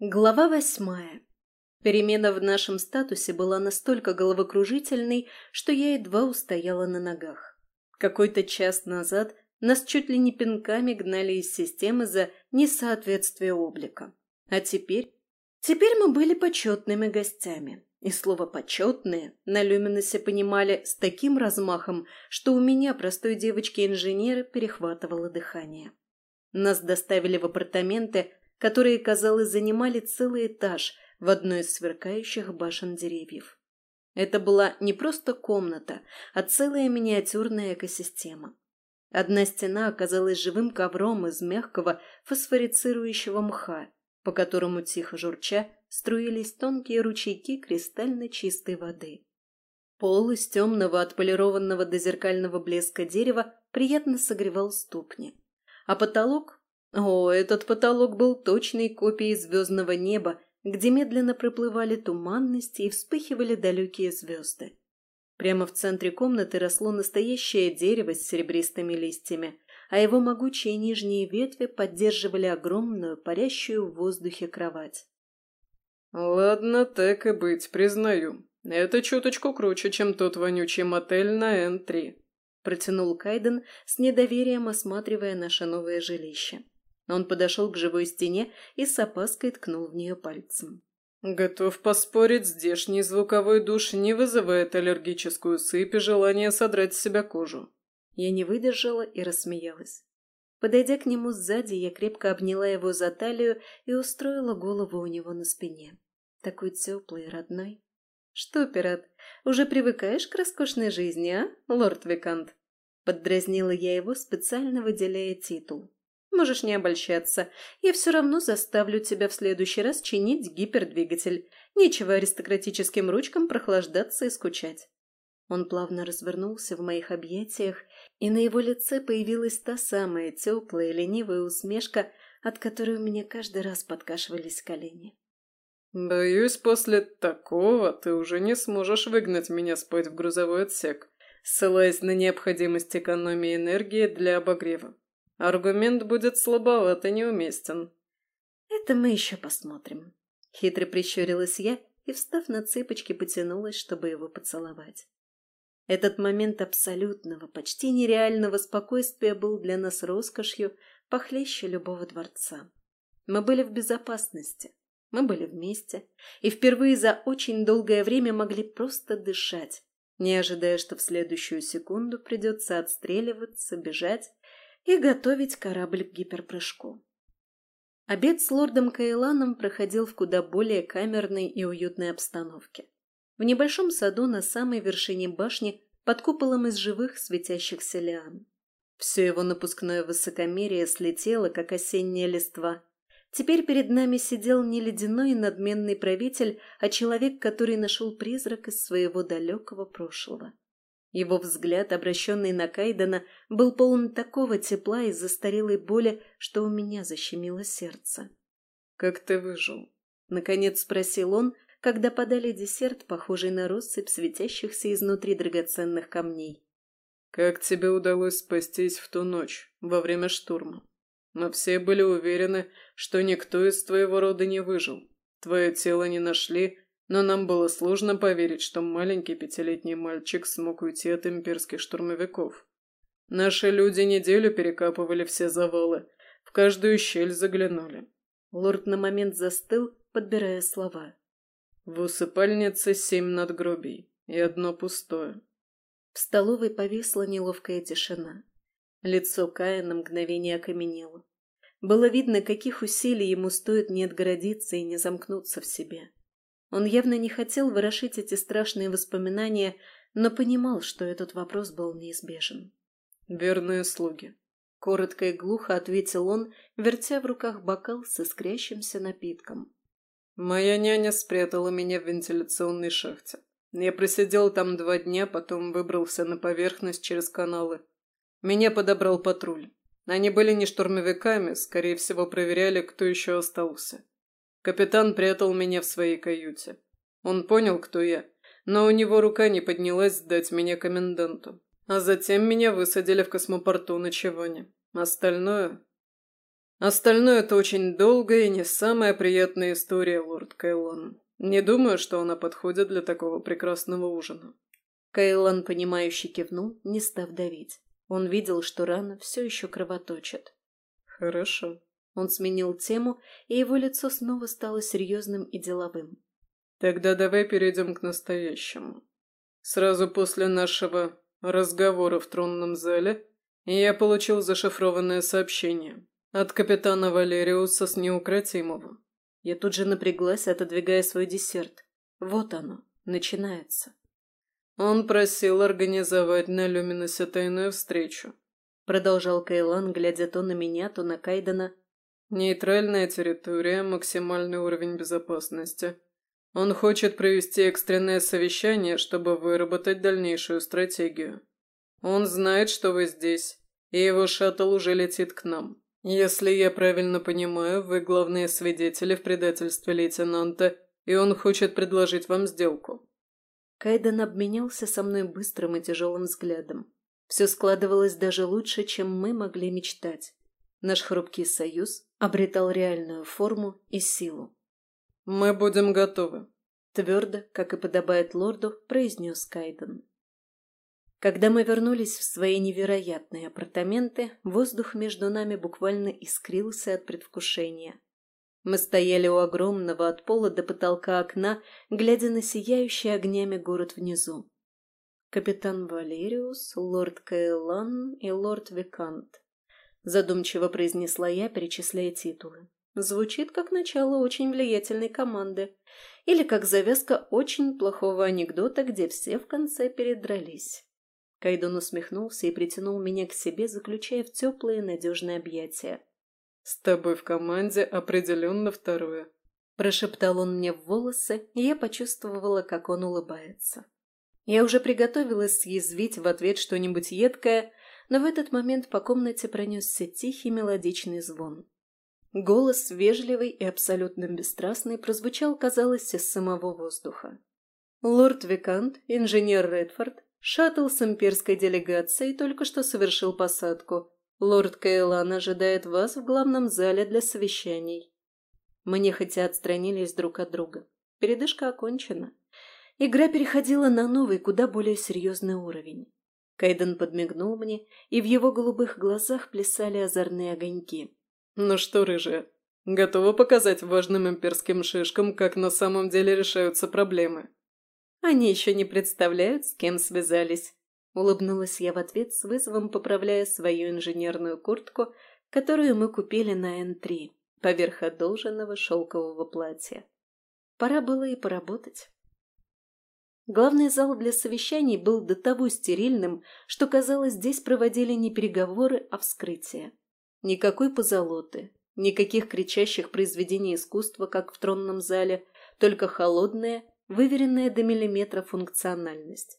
Глава восьмая. Перемена в нашем статусе была настолько головокружительной, что я едва устояла на ногах. Какой-то час назад нас чуть ли не пинками гнали из системы за несоответствие облика. А теперь? Теперь мы были почетными гостями. И слово «почетные» на Люминосе понимали с таким размахом, что у меня, простой девочки-инженера, перехватывало дыхание. Нас доставили в апартаменты, которые, казалось, занимали целый этаж в одной из сверкающих башен деревьев. Это была не просто комната, а целая миниатюрная экосистема. Одна стена оказалась живым ковром из мягкого фосфорицирующего мха, по которому тихо журча струились тонкие ручейки кристально чистой воды. Пол из темного отполированного до зеркального блеска дерева приятно согревал ступни, а потолок о, этот потолок был точной копией звездного неба, где медленно проплывали туманности и вспыхивали далекие звезды. Прямо в центре комнаты росло настоящее дерево с серебристыми листьями, а его могучие нижние ветви поддерживали огромную, парящую в воздухе кровать. «Ладно, так и быть, признаю. Это чуточку круче, чем тот вонючий мотель на Н-3», протянул Кайден с недоверием, осматривая наше новое жилище. Он подошел к живой стене и с опаской ткнул в нее пальцем. «Готов поспорить, здешний звуковой душ не вызывает аллергическую сыпь и желание содрать с себя кожу». Я не выдержала и рассмеялась. Подойдя к нему сзади, я крепко обняла его за талию и устроила голову у него на спине. Такой теплый и родной. «Что, пират, уже привыкаешь к роскошной жизни, а, лорд Викант?» Поддразнила я его, специально выделяя титул. Можешь не обольщаться. Я все равно заставлю тебя в следующий раз чинить гипердвигатель. Нечего аристократическим ручкам прохлаждаться и скучать. Он плавно развернулся в моих объятиях, и на его лице появилась та самая теплая, ленивая усмешка, от которой у меня каждый раз подкашивались колени. «Боюсь, после такого ты уже не сможешь выгнать меня спать в грузовой отсек, ссылаясь на необходимость экономии энергии для обогрева. Аргумент будет слабоват и неуместен. Это мы еще посмотрим. Хитро прищурилась я и, встав на цыпочки, потянулась, чтобы его поцеловать. Этот момент абсолютного, почти нереального спокойствия был для нас роскошью, похлеще любого дворца. Мы были в безопасности, мы были вместе, и впервые за очень долгое время могли просто дышать, не ожидая, что в следующую секунду придется отстреливаться, бежать и готовить корабль к гиперпрыжку. Обед с лордом Каэланом проходил в куда более камерной и уютной обстановке. В небольшом саду на самой вершине башни под куполом из живых светящихся лиан. Все его напускное высокомерие слетело, как осенняя листва. Теперь перед нами сидел не ледяной и надменный правитель, а человек, который нашел призрак из своего далекого прошлого. Его взгляд, обращенный на Кайдена, был полон такого тепла и застарелой боли, что у меня защемило сердце. «Как ты выжил?» — наконец спросил он, когда подали десерт, похожий на россыпь светящихся изнутри драгоценных камней. «Как тебе удалось спастись в ту ночь, во время штурма? Мы все были уверены, что никто из твоего рода не выжил. Твое тело не нашли, но нам было сложно поверить, что маленький пятилетний мальчик смог уйти от имперских штурмовиков. Наши люди неделю перекапывали все завалы, в каждую щель заглянули. Лорд на момент застыл, подбирая слова. В усыпальнице семь надгробий и одно пустое. В столовой повисла неловкая тишина. Лицо Кая на мгновение окаменело. Было видно, каких усилий ему стоит не отгородиться и не замкнуться в себе. Он явно не хотел ворошить эти страшные воспоминания, но понимал, что этот вопрос был неизбежен. «Верные слуги», — коротко и глухо ответил он, вертя в руках бокал с искрящимся напитком. «Моя няня спрятала меня в вентиляционной шахте. Я просидел там два дня, потом выбрался на поверхность через каналы. Меня подобрал патруль. Они были не штурмовиками, скорее всего, проверяли, кто еще остался. Капитан прятал меня в своей каюте. Он понял, кто я, но у него рука не поднялась сдать меня коменданту. А затем меня высадили в космопорту на Чевоне. Остальное... Остальное – это очень долгая и не самая приятная история, лорд Кайлон. Не думаю, что она подходит для такого прекрасного ужина». Кайлан, понимающе кивнул, не став давить. Он видел, что рана все еще кровоточит. «Хорошо». Он сменил тему, и его лицо снова стало серьезным и деловым. «Тогда давай перейдем к настоящему. Сразу после нашего разговора в тронном зале я получил зашифрованное сообщение от капитана Валериуса с Неукротимого. Я тут же напряглась, отодвигая свой десерт. Вот оно, начинается. Он просил организовать на Люминосе тайную встречу. Продолжал Кайлан, глядя то на меня, то на Кайдена. Нейтральная территория, максимальный уровень безопасности. Он хочет провести экстренное совещание, чтобы выработать дальнейшую стратегию. Он знает, что вы здесь, и его шаттл уже летит к нам. «Если я правильно понимаю, вы главные свидетели в предательстве лейтенанта, и он хочет предложить вам сделку». Кайден обменялся со мной быстрым и тяжелым взглядом. Все складывалось даже лучше, чем мы могли мечтать. Наш хрупкий союз обретал реальную форму и силу. «Мы будем готовы», — твердо, как и подобает лорду, произнес Кайден. Когда мы вернулись в свои невероятные апартаменты, воздух между нами буквально искрился от предвкушения. Мы стояли у огромного от пола до потолка окна, глядя на сияющий огнями город внизу. Капитан Валериус, лорд Каэлан и лорд Викант. Задумчиво произнесла я, перечисляя титулы. Звучит как начало очень влиятельной команды. Или как завязка очень плохого анекдота, где все в конце передрались. Кайдон усмехнулся и притянул меня к себе, заключая в теплые надежные объятия. «С тобой в команде определенно второе», – прошептал он мне в волосы, и я почувствовала, как он улыбается. Я уже приготовилась съязвить в ответ что-нибудь едкое, но в этот момент по комнате пронесся тихий мелодичный звон. Голос, вежливый и абсолютно бесстрастный, прозвучал, казалось, из самого воздуха. Лорд Викант, инженер Редфорд, Шаттл с имперской делегацией только что совершил посадку. Лорд Кейлан ожидает вас в главном зале для совещаний. Мы нехотя отстранились друг от друга. Передышка окончена. Игра переходила на новый, куда более серьезный уровень. Кайден подмигнул мне, и в его голубых глазах плясали озорные огоньки. «Ну что, рыжая, готова показать важным имперским шишкам, как на самом деле решаются проблемы?» Они еще не представляют, с кем связались. Улыбнулась я в ответ с вызовом, поправляя свою инженерную куртку, которую мы купили на Н3, поверх одолженного шелкового платья. Пора было и поработать. Главный зал для совещаний был до того стерильным, что, казалось, здесь проводили не переговоры, а вскрытие. Никакой позолоты, никаких кричащих произведений искусства, как в тронном зале, только холодная выверенная до миллиметра функциональность.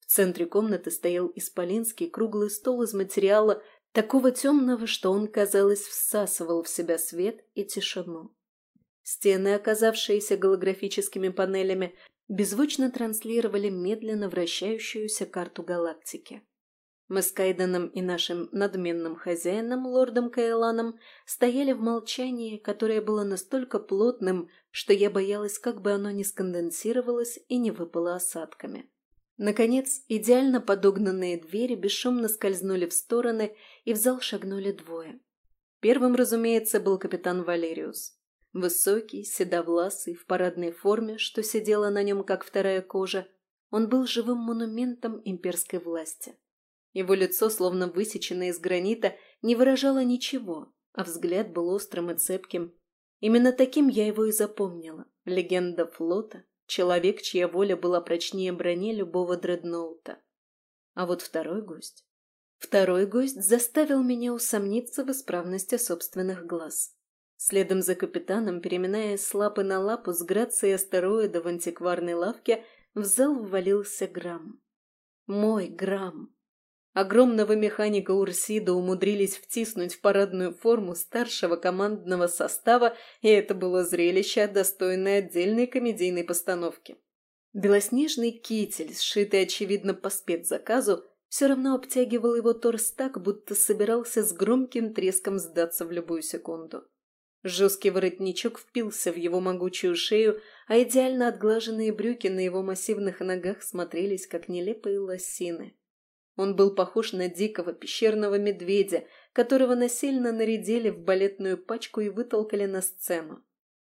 В центре комнаты стоял исполинский круглый стол из материала такого темного, что он, казалось, всасывал в себя свет и тишину. Стены, оказавшиеся голографическими панелями, беззвучно транслировали медленно вращающуюся карту галактики. Мы с Кайденом и нашим надменным хозяином, лордом Каэланом, стояли в молчании, которое было настолько плотным, что я боялась, как бы оно не сконденсировалось и не выпало осадками. Наконец, идеально подогнанные двери бесшумно скользнули в стороны, и в зал шагнули двое. Первым, разумеется, был капитан Валериус. Высокий, седовласый, в парадной форме, что сидела на нем, как вторая кожа, он был живым монументом имперской власти. Его лицо, словно высеченное из гранита, не выражало ничего, а взгляд был острым и цепким. Именно таким я его и запомнила. Легенда флота, человек, чья воля была прочнее брони любого дредноута. А вот второй гость... Второй гость заставил меня усомниться в исправности собственных глаз. Следом за капитаном, переминаясь с лапы на лапу с грацией астероида в антикварной лавке, в зал ввалился Грамм. Мой Грамм. Огромного механика Урсида умудрились втиснуть в парадную форму старшего командного состава, и это было зрелище, достойное отдельной комедийной постановки. Белоснежный китель, сшитый, очевидно, по спецзаказу, все равно обтягивал его торс так, будто собирался с громким треском сдаться в любую секунду. Жесткий воротничок впился в его могучую шею, а идеально отглаженные брюки на его массивных ногах смотрелись, как нелепые лосины. Он был похож на дикого пещерного медведя, которого насильно нарядили в балетную пачку и вытолкали на сцену.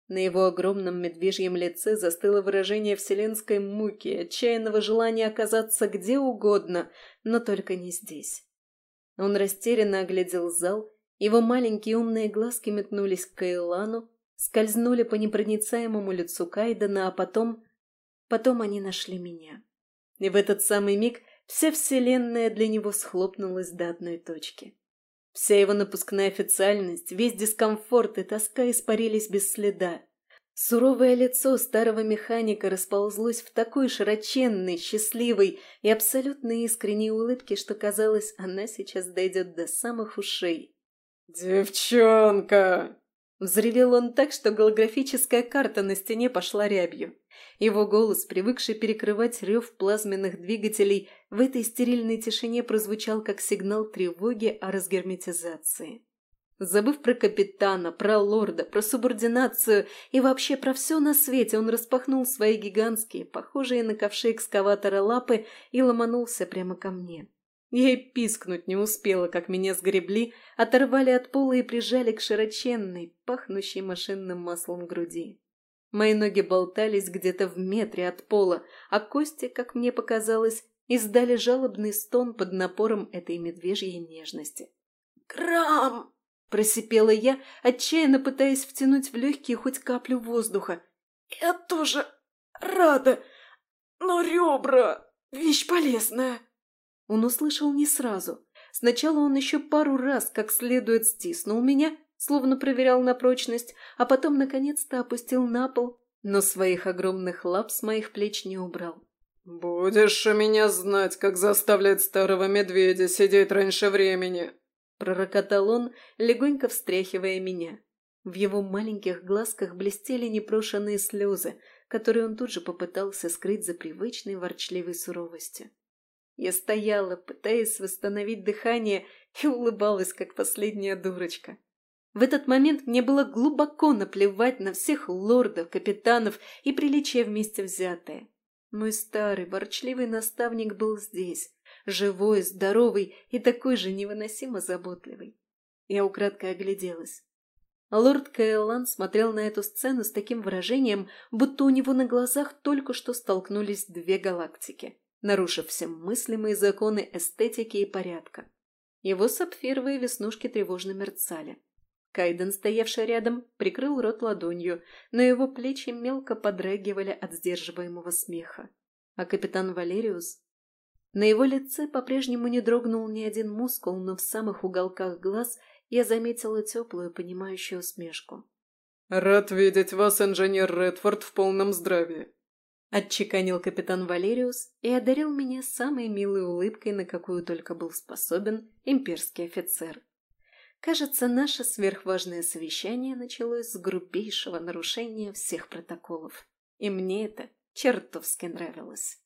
На его огромном медвежьем лице застыло выражение вселенской муки, отчаянного желания оказаться где угодно, но только не здесь. Он растерянно оглядел зал, его маленькие умные глазки метнулись к Кайлану, скользнули по непроницаемому лицу Кайдена, а потом... Потом они нашли меня. И в этот самый миг вся вселенная для него схлопнулась до одной точки. Вся его напускная официальность, весь дискомфорт и тоска испарились без следа. Суровое лицо старого механика расползлось в такой широченной, счастливой и абсолютно искренней улыбке, что казалось, она сейчас дойдет до самых ушей. «Девчонка!» Взревел он так, что голографическая карта на стене пошла рябью. Его голос, привыкший перекрывать рев плазменных двигателей, в этой стерильной тишине прозвучал как сигнал тревоги о разгерметизации. Забыв про капитана, про лорда, про субординацию и вообще про все на свете, он распахнул свои гигантские, похожие на ковши экскаватора лапы и ломанулся прямо ко мне. Я и пискнуть не успела, как меня сгребли, оторвали от пола и прижали к широченной, пахнущей машинным маслом груди. Мои ноги болтались где-то в метре от пола, а кости, как мне показалось, издали жалобный стон под напором этой медвежьей нежности. «Крам!» – просипела я, отчаянно пытаясь втянуть в легкие хоть каплю воздуха. «Я тоже рада, но ребра – вещь полезная!» Он услышал не сразу. Сначала он еще пару раз как следует стиснул меня, словно проверял на прочность, а потом наконец-то опустил на пол, но своих огромных лап с моих плеч не убрал. «Будешь у меня знать, как заставлять старого медведя сидеть раньше времени!» Пророкотал он, легонько встряхивая меня. В его маленьких глазках блестели непрошенные слезы, которые он тут же попытался скрыть за привычной ворчливой суровостью. Я стояла, пытаясь восстановить дыхание, и улыбалась, как последняя дурочка. В этот момент мне было глубоко наплевать на всех лордов, капитанов и приличия вместе взятые. Мой старый, ворчливый наставник был здесь, живой, здоровый и такой же невыносимо заботливый. Я украдкой огляделась. Лорд Каэллан смотрел на эту сцену с таким выражением, будто у него на глазах только что столкнулись две галактики нарушив все мыслимые законы эстетики и порядка. Его сапфировые веснушки тревожно мерцали. Кайден, стоявший рядом, прикрыл рот ладонью, но его плечи мелко подрагивали от сдерживаемого смеха. А капитан Валериус... На его лице по-прежнему не дрогнул ни один мускул, но в самых уголках глаз я заметила теплую, понимающую усмешку. «Рад видеть вас, инженер Редфорд, в полном здравии. Отчеканил капитан Валериус и одарил меня самой милой улыбкой, на какую только был способен имперский офицер. Кажется, наше сверхважное совещание началось с грубейшего нарушения всех протоколов. И мне это чертовски нравилось.